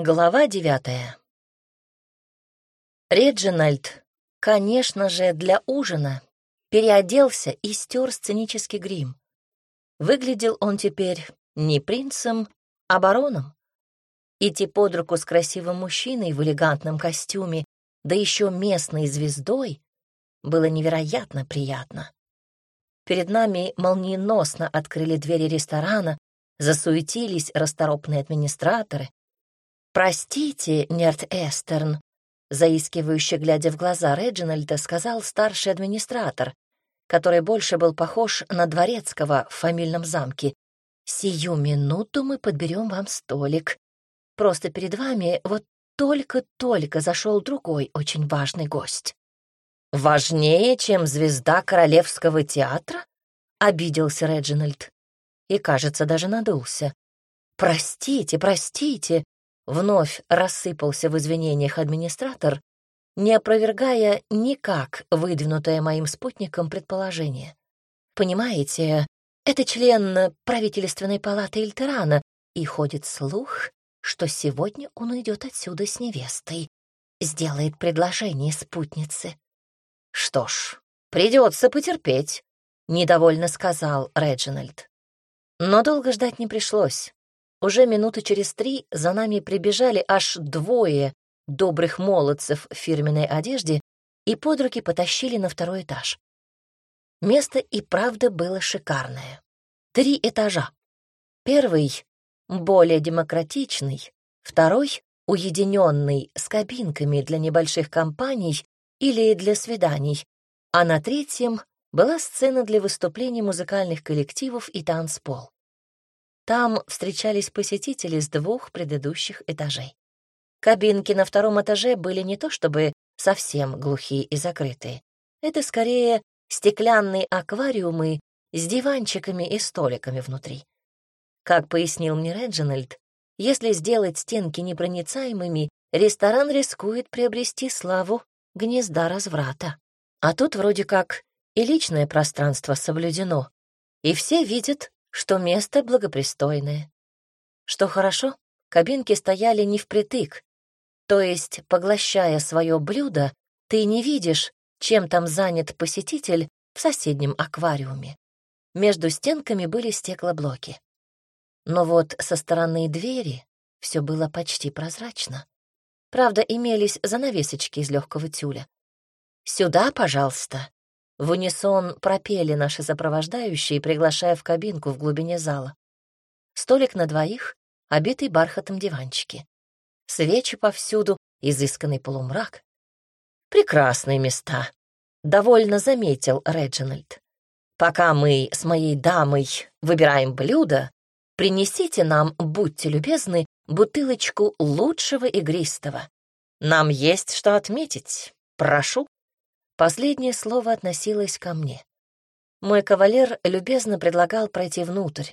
Глава девятая. Реджинальд, конечно же, для ужина переоделся и стер сценический грим. Выглядел он теперь не принцем, а бароном. Идти под руку с красивым мужчиной в элегантном костюме, да еще местной звездой, было невероятно приятно. Перед нами молниеносно открыли двери ресторана, засуетились расторопные администраторы. «Простите, Нерт Эстерн», заискивающе глядя в глаза Реджинальда, сказал старший администратор, который больше был похож на дворецкого в фамильном замке. «Сию минуту мы подберем вам столик. Просто перед вами вот только-только зашел другой очень важный гость». «Важнее, чем звезда Королевского театра?» — обиделся Реджинальд. И, кажется, даже надулся. «Простите, простите!» — вновь рассыпался в извинениях администратор, не опровергая никак выдвинутое моим спутником предположение. «Понимаете, это член правительственной палаты Ильтерана, и ходит слух, что сегодня он уйдет отсюда с невестой, сделает предложение спутнице. «Что ж, придется потерпеть», — недовольно сказал Реджинальд. Но долго ждать не пришлось. Уже минуты через три за нами прибежали аж двое добрых молодцев в фирменной одежде и под руки потащили на второй этаж. Место и правда было шикарное. Три этажа. Первый — более демократичный, второй — уединенный, с кабинками для небольших компаний или для свиданий, а на третьем была сцена для выступлений музыкальных коллективов и танцпол. Там встречались посетители с двух предыдущих этажей. Кабинки на втором этаже были не то чтобы совсем глухие и закрытые. Это скорее стеклянные аквариумы с диванчиками и столиками внутри. Как пояснил мне Реджинальд, если сделать стенки непроницаемыми, ресторан рискует приобрести славу гнезда разврата. А тут вроде как и личное пространство соблюдено, и все видят, что место благопристойное. Что хорошо, кабинки стояли не впритык, то есть, поглощая свое блюдо, ты не видишь, чем там занят посетитель в соседнем аквариуме. Между стенками были стеклоблоки. Но вот со стороны двери все было почти прозрачно. Правда, имелись занавесочки из легкого тюля. «Сюда, пожалуйста!» В унисон пропели наши сопровождающие, приглашая в кабинку в глубине зала. Столик на двоих, обитый бархатом диванчики. Свечи повсюду, изысканный полумрак. Прекрасные места, — довольно заметил Реджинальд. Пока мы с моей дамой выбираем блюдо, принесите нам, будьте любезны, бутылочку лучшего игристого. Нам есть что отметить. Прошу. Последнее слово относилось ко мне. Мой кавалер любезно предлагал пройти внутрь.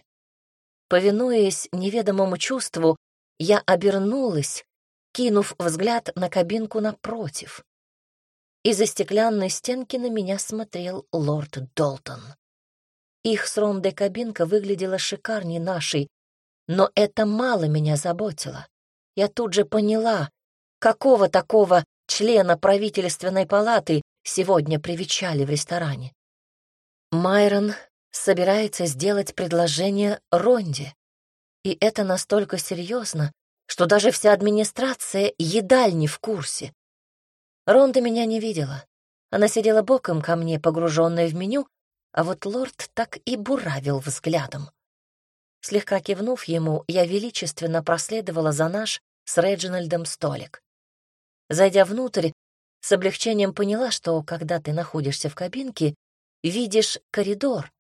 Повинуясь неведомому чувству, я обернулась, кинув взгляд на кабинку напротив. Из-за стеклянной стенки на меня смотрел лорд Долтон. Их с Ромдой кабинка выглядела шикарнее нашей, но это мало меня заботило. Я тут же поняла, какого такого члена правительственной палаты сегодня привечали в ресторане. Майрон собирается сделать предложение Ронде. И это настолько серьезно, что даже вся администрация едальни в курсе. Ронда меня не видела. Она сидела боком ко мне, погруженная в меню, а вот лорд так и буравил взглядом. Слегка кивнув ему, я величественно проследовала за наш с Реджинальдом столик. Зайдя внутрь, с облегчением поняла, что, когда ты находишься в кабинке, видишь коридор,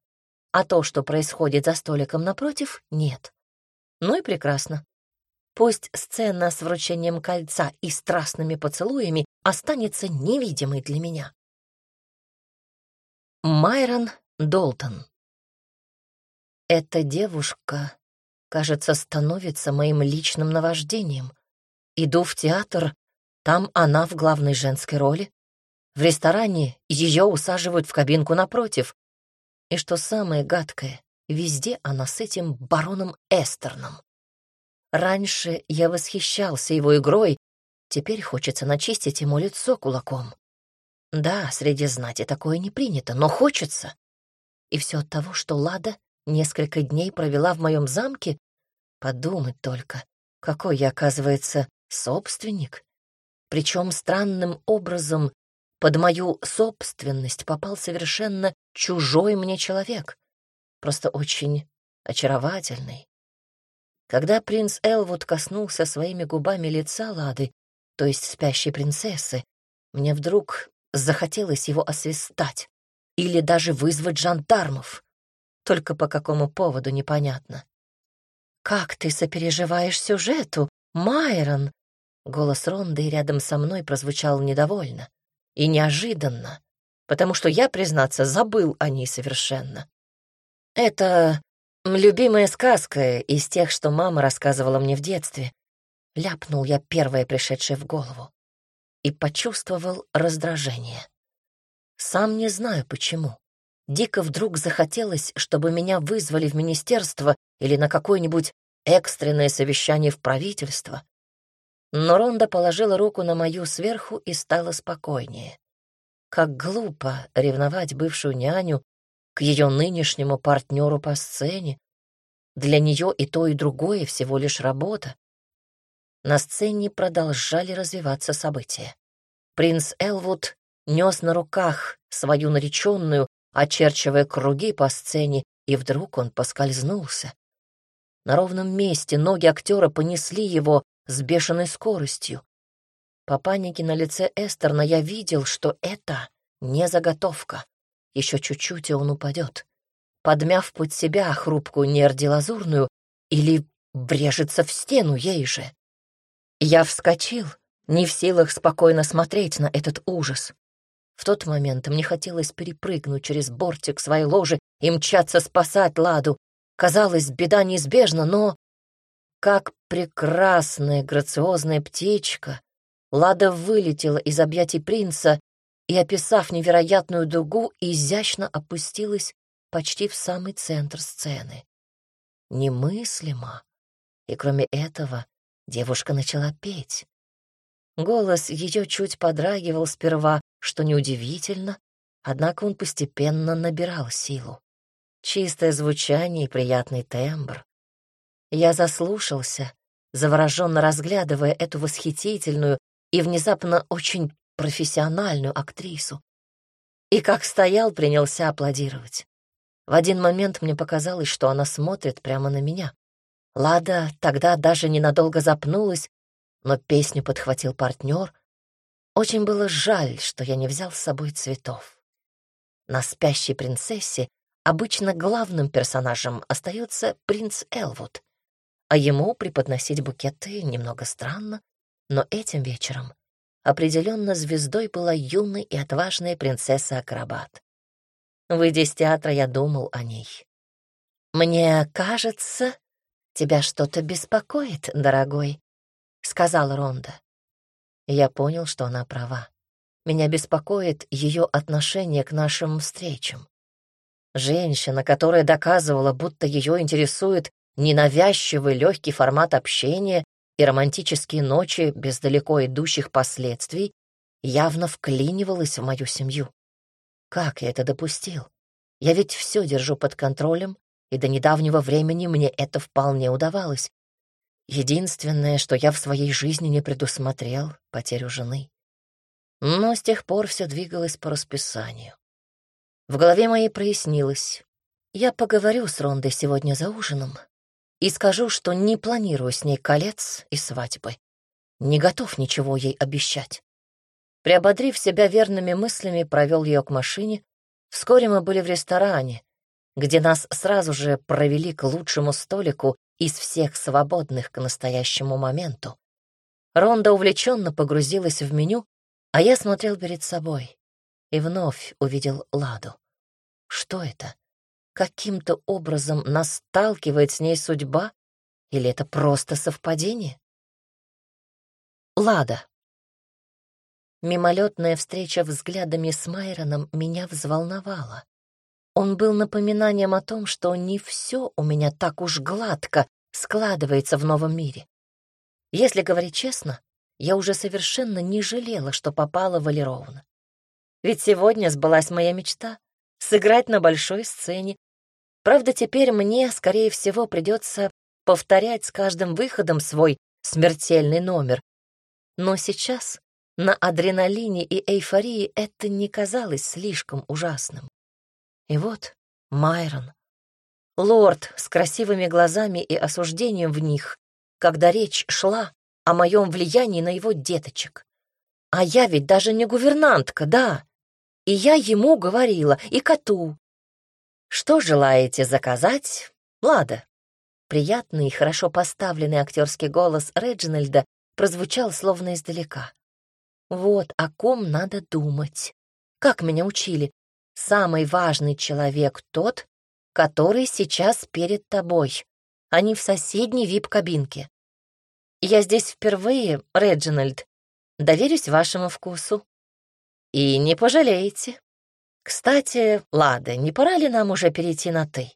а то, что происходит за столиком напротив, нет. Ну и прекрасно. Пусть сцена с вручением кольца и страстными поцелуями останется невидимой для меня. Майрон Долтон эта девушка, кажется, становится моим личным наваждением. Иду в театр, там она в главной женской роли. В ресторане ее усаживают в кабинку напротив. И что самое гадкое, везде она с этим бароном Эстерном. Раньше я восхищался его игрой, теперь хочется начистить ему лицо кулаком. Да, среди знати такое не принято, но хочется. И все от того, что Лада несколько дней провела в моем замке? Подумать только, какой я, оказывается, собственник. Причем странным образом под мою собственность попал совершенно чужой мне человек, просто очень очаровательный. Когда принц Элвуд коснулся своими губами лица Лады, то есть спящей принцессы, мне вдруг захотелось его освистать или даже вызвать жандармов. Только по какому поводу непонятно. «Как ты сопереживаешь сюжету, Майрон?» Голос Ронды рядом со мной прозвучал недовольно и неожиданно, потому что я, признаться, забыл о ней совершенно. Это любимая сказка из тех, что мама рассказывала мне в детстве. Ляпнул я первое пришедшее в голову и почувствовал раздражение. Сам не знаю почему. Дико вдруг захотелось, чтобы меня вызвали в министерство или на какое-нибудь экстренное совещание в правительство. Но Ронда положила руку на мою сверху и стала спокойнее. Как глупо ревновать бывшую няню к ее нынешнему партнеру по сцене. Для нее и то, и другое всего лишь работа. На сцене продолжали развиваться события. Принц Элвуд нес на руках свою нареченную, очерчивая круги по сцене, и вдруг он поскользнулся. На ровном месте ноги актера понесли его с бешеной скоростью. По панике на лице Эстерна я видел, что это не заготовка. Еще чуть-чуть, и он упадет. Подмяв под себя хрупкую нерди-лазурную или брежется в стену ей же. Я вскочил, не в силах спокойно смотреть на этот ужас. В тот момент мне хотелось перепрыгнуть через бортик своей ложи и мчаться спасать Ладу. Казалось, беда неизбежна, но... Как прекрасная грациозная птичка, Лада вылетела из объятий принца и, описав невероятную дугу, изящно опустилась почти в самый центр сцены. Немыслимо. И кроме этого, девушка начала петь. Голос ее чуть подрагивал сперва, что неудивительно, однако он постепенно набирал силу. Чистое звучание и приятный тембр. Я заслушался, завороженно разглядывая эту восхитительную и внезапно очень профессиональную актрису. И как стоял, принялся аплодировать. В один момент мне показалось, что она смотрит прямо на меня. Лада тогда даже ненадолго запнулась, но песню подхватил партнер. Очень было жаль, что я не взял с собой цветов. На спящей принцессе обычно главным персонажем остается принц Элвуд, а ему преподносить букеты немного странно, но этим вечером определенно звездой была юная и отважная принцесса-акробат. Выйдя из театра, я думал о ней. «Мне кажется, тебя что-то беспокоит, дорогой», сказала Ронда. Я понял, что она права. Меня беспокоит ее отношение к нашим встречам. Женщина, которая доказывала, будто ее интересует ненавязчивый легкий формат общения и романтические ночи без далеко идущих последствий, явно вклинивалась в мою семью. Как я это допустил? Я ведь все держу под контролем, и до недавнего времени мне это вполне удавалось. Единственное, что я в своей жизни не предусмотрел — потерю жены. Но с тех пор все двигалось по расписанию. В голове моей прояснилось. Я поговорю с Рондой сегодня за ужином и скажу, что не планирую с ней колец и свадьбы. Не готов ничего ей обещать. Приободрив себя верными мыслями, провел ее к машине. Вскоре мы были в ресторане, где нас сразу же провели к лучшему столику из всех свободных к настоящему моменту. Ронда увлеченно погрузилась в меню, а я смотрел перед собой и вновь увидел Ладу. Что это? Каким-то образом нас сталкивает с ней судьба? Или это просто совпадение? Лада. Мимолетная встреча взглядами с Майроном меня взволновала. Он был напоминанием о том, что не все у меня так уж гладко складывается в новом мире. Если говорить честно, я уже совершенно не жалела, что попала в Алироун. Ведь сегодня сбылась моя мечта — сыграть на большой сцене. Правда, теперь мне, скорее всего, придется повторять с каждым выходом свой смертельный номер. Но сейчас на адреналине и эйфории это не казалось слишком ужасным. И вот Майрон. Лорд с красивыми глазами и осуждением в них, когда речь шла о моем влиянии на его деточек. А я ведь даже не гувернантка, да. И я ему говорила, и коту. Что желаете заказать? Лада. Приятный и хорошо поставленный актерский голос Реджинальда прозвучал словно издалека. Вот о ком надо думать. Как меня учили, самый важный человек тот, который сейчас перед тобой, а не в соседней вип-кабинке. Я здесь впервые, Реджинальд. Доверюсь вашему вкусу. И не пожалеете. Кстати, Лада, не пора ли нам уже перейти на «ты»?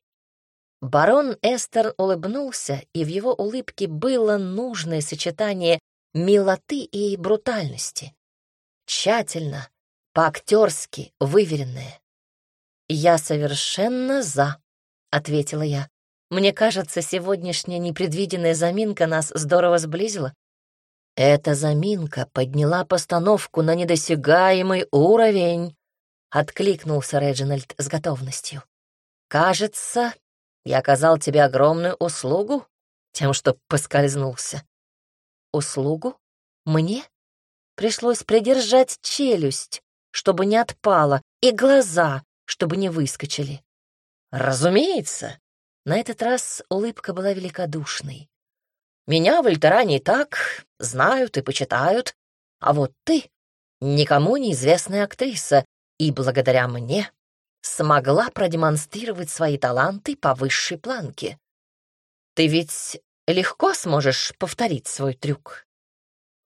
Барон Эстер улыбнулся, и в его улыбке было нужное сочетание милоты и брутальности тщательно, по-актерски выверенное. «Я совершенно за», — ответила я. «Мне кажется, сегодняшняя непредвиденная заминка нас здорово сблизила». Эта заминка подняла постановку на недосягаемый уровень, — откликнулся Реджинальд с готовностью. «Кажется, я оказал тебе огромную услугу тем, что поскользнулся». «Услугу? Мне?» Пришлось придержать челюсть, чтобы не отпала, и глаза, чтобы не выскочили. Разумеется, на этот раз улыбка была великодушной. Меня в Альтеране так знают и почитают, а вот ты — никому неизвестная актриса, и благодаря мне смогла продемонстрировать свои таланты по высшей планке. Ты ведь легко сможешь повторить свой трюк.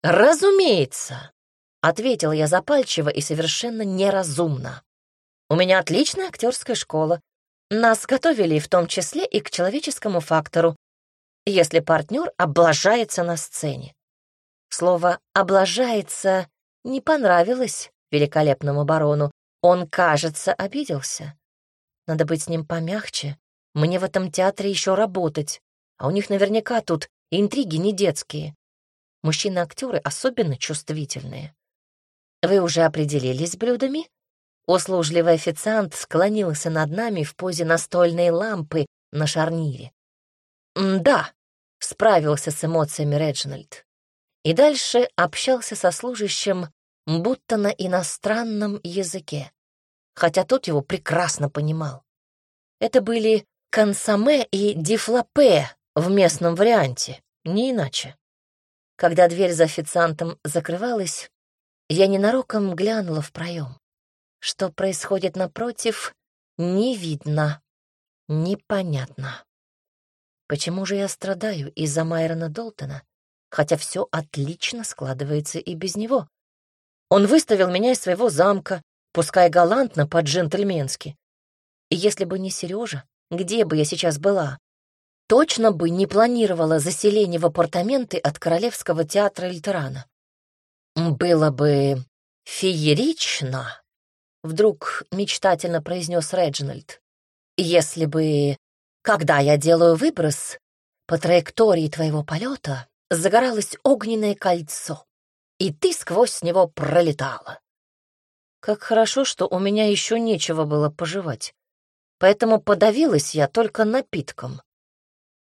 «Разумеется», — ответила я запальчиво и совершенно неразумно. «У меня отличная актерская школа. Нас готовили в том числе и к человеческому фактору, если партнер облажается на сцене». Слово «облажается» не понравилось великолепному барону. Он, кажется, обиделся. Надо быть с ним помягче. Мне в этом театре еще работать, а у них наверняка тут интриги не детские. Мужчины-актеры особенно чувствительные. Вы уже определились с блюдами? Услужливый официант склонился над нами в позе настольной лампы на шарнире. «Да», — справился с эмоциями Реджинальд. И дальше общался со служащим, будто на иностранном языке, хотя тот его прекрасно понимал. Это были консоме и дифлопе в местном варианте, не иначе. Когда дверь за официантом закрывалась, я ненароком глянула в проем. Что происходит напротив, не видно, непонятно. Почему же я страдаю из-за Майрона Долтона, хотя все отлично складывается и без него? Он выставил меня из своего замка, пускай галантно, по-джентльменски. И если бы не Сережа, где бы я сейчас была? точно бы не планировала заселение в апартаменты от Королевского театра Эльтерана. «Было бы феерично», — вдруг мечтательно произнес Реджинальд, «если бы, когда я делаю выброс, по траектории твоего полета загоралось огненное кольцо, и ты сквозь него пролетала. Как хорошо, что у меня еще нечего было пожевать, поэтому подавилась я только напитком.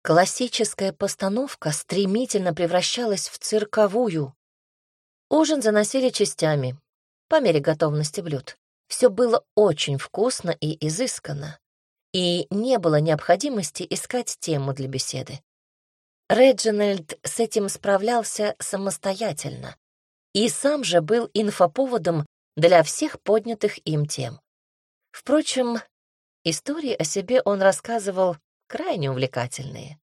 Классическая постановка стремительно превращалась в цирковую. Ужин заносили частями, по мере готовности блюд. Все было очень вкусно и изысканно, и не было необходимости искать тему для беседы. Реджинальд с этим справлялся самостоятельно и сам же был инфоповодом для всех поднятых им тем. Впрочем, истории о себе он рассказывал крайне увлекательные.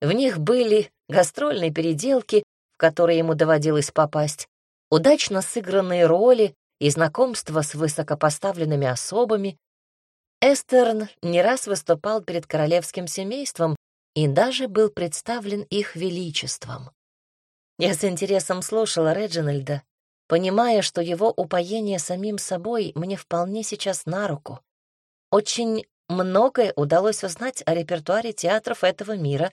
В них были гастрольные переделки, в которые ему доводилось попасть, удачно сыгранные роли и знакомства с высокопоставленными особами. Эстерн не раз выступал перед королевским семейством и даже был представлен их величеством. Я с интересом слушала Реджинальда, понимая, что его упоение самим собой мне вполне сейчас на руку. Очень многое удалось узнать о репертуаре театров этого мира,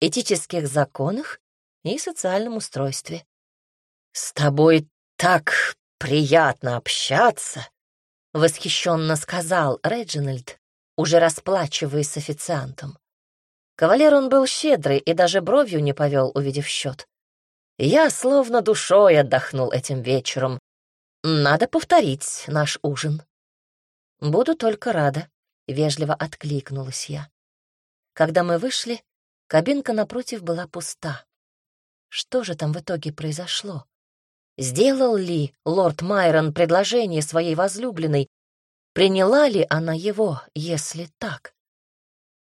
этических законах и социальном устройстве. «С тобой так приятно общаться», — восхищенно сказал Реджинальд, уже расплачиваясь с официантом. Кавалер он был щедрый и даже бровью не повел, увидев счет. Я словно душой отдохнул этим вечером. Надо повторить наш ужин. Буду только рада, — вежливо откликнулась я. Когда мы вышли, кабинка напротив была пуста. Что же там в итоге произошло? Сделал ли лорд Майрон предложение своей возлюбленной? Приняла ли она его, если так?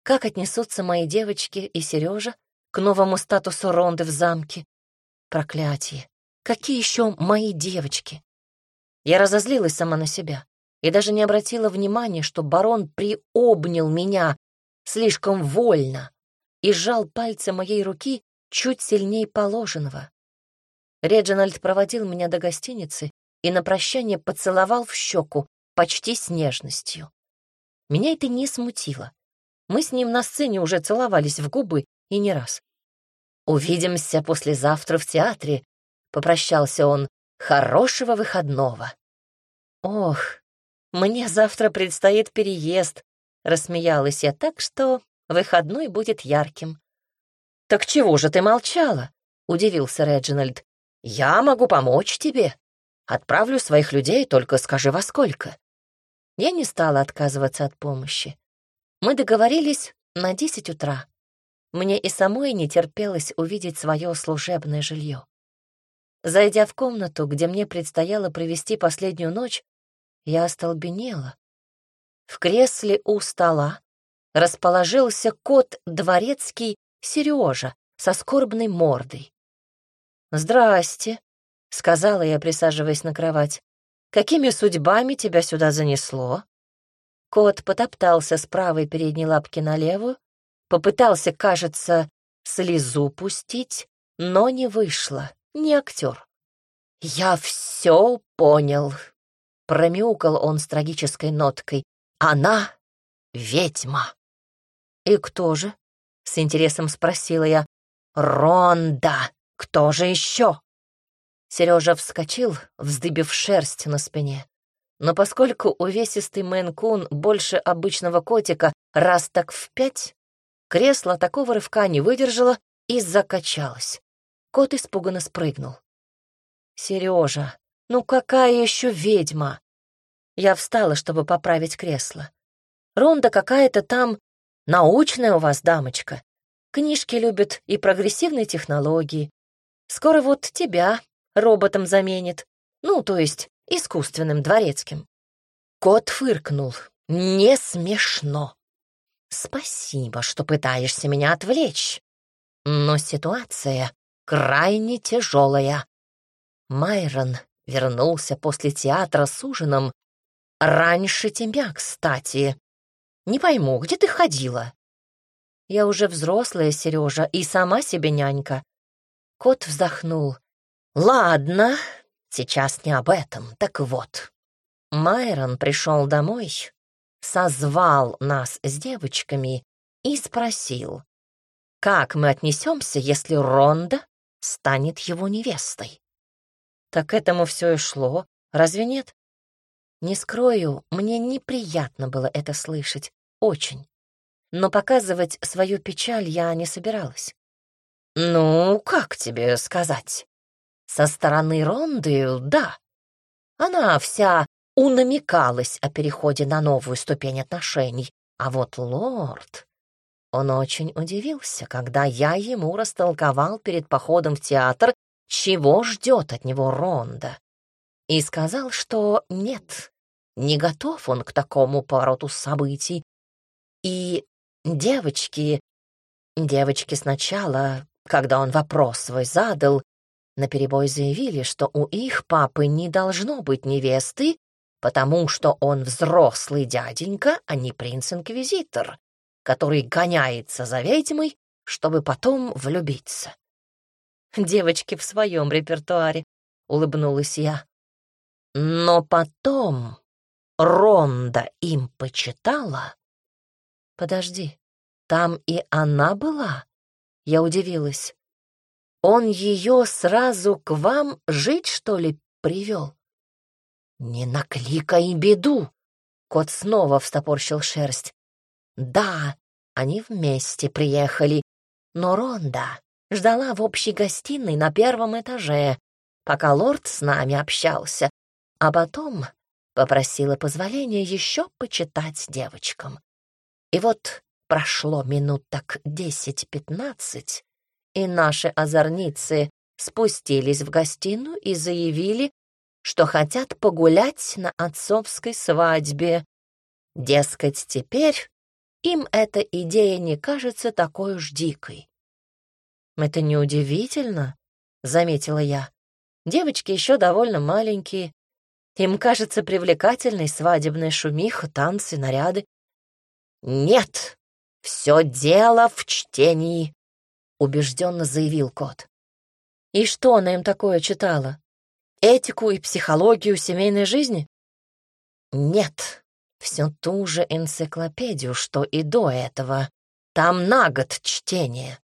Как отнесутся мои девочки и Сережа к новому статусу Ронды в замке? Проклятие! Какие еще мои девочки? Я разозлилась сама на себя и даже не обратила внимания, что барон приобнял меня слишком вольно и сжал пальцы моей руки чуть сильнее положенного. Реджинальд проводил меня до гостиницы и на прощание поцеловал в щеку почти с нежностью. Меня это не смутило. Мы с ним на сцене уже целовались в губы и не раз. «Увидимся послезавтра в театре», — попрощался он. «Хорошего выходного». «Ох, мне завтра предстоит переезд», — рассмеялась я так, что выходной будет ярким. «Так чего же ты молчала?» — удивился Реджинальд. «Я могу помочь тебе. Отправлю своих людей, только скажи, во сколько». Я не стала отказываться от помощи. Мы договорились на десять утра. Мне и самой не терпелось увидеть свое служебное жилье. Зайдя в комнату, где мне предстояло провести последнюю ночь, я остолбенела. В кресле у стола расположился кот дворецкий Сережа со скорбной мордой. «Здрасте», — сказала я, присаживаясь на кровать. «Какими судьбами тебя сюда занесло?» Кот потоптался с правой передней лапки на левую, Попытался, кажется, слезу пустить, но не вышло, не актер. «Я все понял», — промяукал он с трагической ноткой. «Она ведьма». «И кто же?» — с интересом спросила я. «Ронда! Кто же еще?» Сережа вскочил, вздыбив шерсть на спине. Но поскольку увесистый мэн-кун больше обычного котика раз так в пять, Кресло такого рывка не выдержало и закачалось. Кот испуганно спрыгнул. «Сережа, ну какая еще ведьма?» Я встала, чтобы поправить кресло. «Ронда какая-то там научная у вас дамочка. Книжки любит и прогрессивные технологии. Скоро вот тебя роботом заменит. Ну, то есть искусственным дворецким». Кот фыркнул. «Не смешно. Спасибо, что пытаешься меня отвлечь. Но ситуация крайне тяжелая. Майрон вернулся после театра с ужином. Раньше тебя, кстати. Не пойму, где ты ходила? Я уже взрослая, Сережа, и сама себе нянька. Кот вздохнул. Ладно, сейчас не об этом. Так вот, Майрон пришел домой созвал нас с девочками и спросил, как мы отнесемся, если Ронда станет его невестой. Так этому все и шло, разве нет? Не скрою, мне неприятно было это слышать, очень. Но показывать свою печаль я не собиралась. «Ну, как тебе сказать? Со стороны Ронды — да. Она вся унамекалась о переходе на новую ступень отношений. А вот лорд... Он очень удивился, когда я ему растолковал перед походом в театр, чего ждет от него Ронда. И сказал, что нет, не готов он к такому повороту событий. И девочки... Девочки сначала, когда он вопрос свой задал, наперебой заявили, что у их папы не должно быть невесты, потому что он взрослый дяденька, а не принц-инквизитор, который гоняется за ведьмой, чтобы потом влюбиться. девочки в своем репертуаре, улыбнулась я. Но потом Ронда им почитала. Подожди, там и она была? Я удивилась. Он ее сразу к вам жить, что ли, привел? Не накликай беду! Кот снова встопорщил шерсть. Да, они вместе приехали, но Ронда ждала в общей гостиной на первом этаже, пока лорд с нами общался, а потом попросила позволения еще почитать девочкам. И вот прошло минут так десять-пятнадцать, и наши озорницы спустились в гостиную и заявили, что хотят погулять на отцовской свадьбе. Дескать, теперь им эта идея не кажется такой уж дикой. «Это неудивительно», — заметила я. «Девочки еще довольно маленькие. Им кажется привлекательной свадебная шумиха, танцы, наряды». «Нет, все дело в чтении», — убежденно заявил кот. «И что она им такое читала? Этику и психологию семейной жизни?» «Нет, всю ту же энциклопедию, что и до этого. Там на год чтение.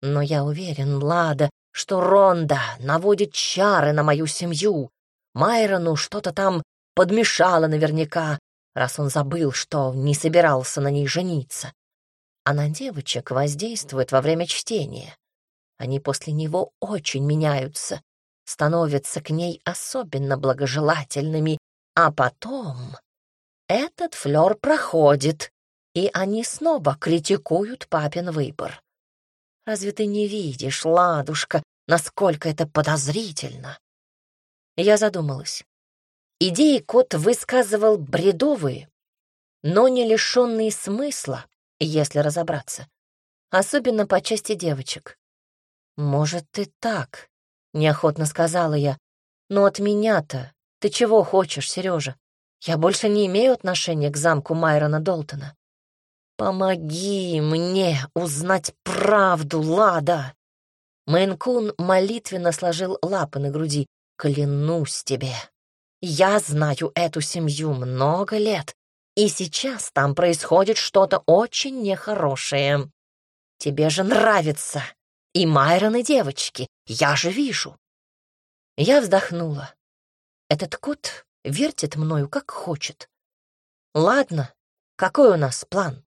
Но я уверен, Лада, что Ронда наводит чары на мою семью. Майрону что-то там подмешало наверняка, раз он забыл, что не собирался на ней жениться. А на девочек воздействует во время чтения. Они после него очень меняются, становятся к ней особенно благожелательными, а потом этот флёр проходит, и они снова критикуют папин выбор. Разве ты не видишь, ладушка, насколько это подозрительно?» Я задумалась. Идеи кот высказывал бредовые, но не лишенные смысла, если разобраться. Особенно по части девочек. «Может, ты так?» — неохотно сказала я. «Но от меня-то ты чего хочешь, Сережа? Я больше не имею отношения к замку Майрона Долтона. «Помоги мне узнать правду, Лада!» Мэнкун молитвенно сложил лапы на груди. «Клянусь тебе, я знаю эту семью много лет, и сейчас там происходит что-то очень нехорошее. Тебе же нравится и Майрон, и девочки, я же вижу». Я вздохнула. Этот кот вертит мною как хочет. Ладно, какой у нас план?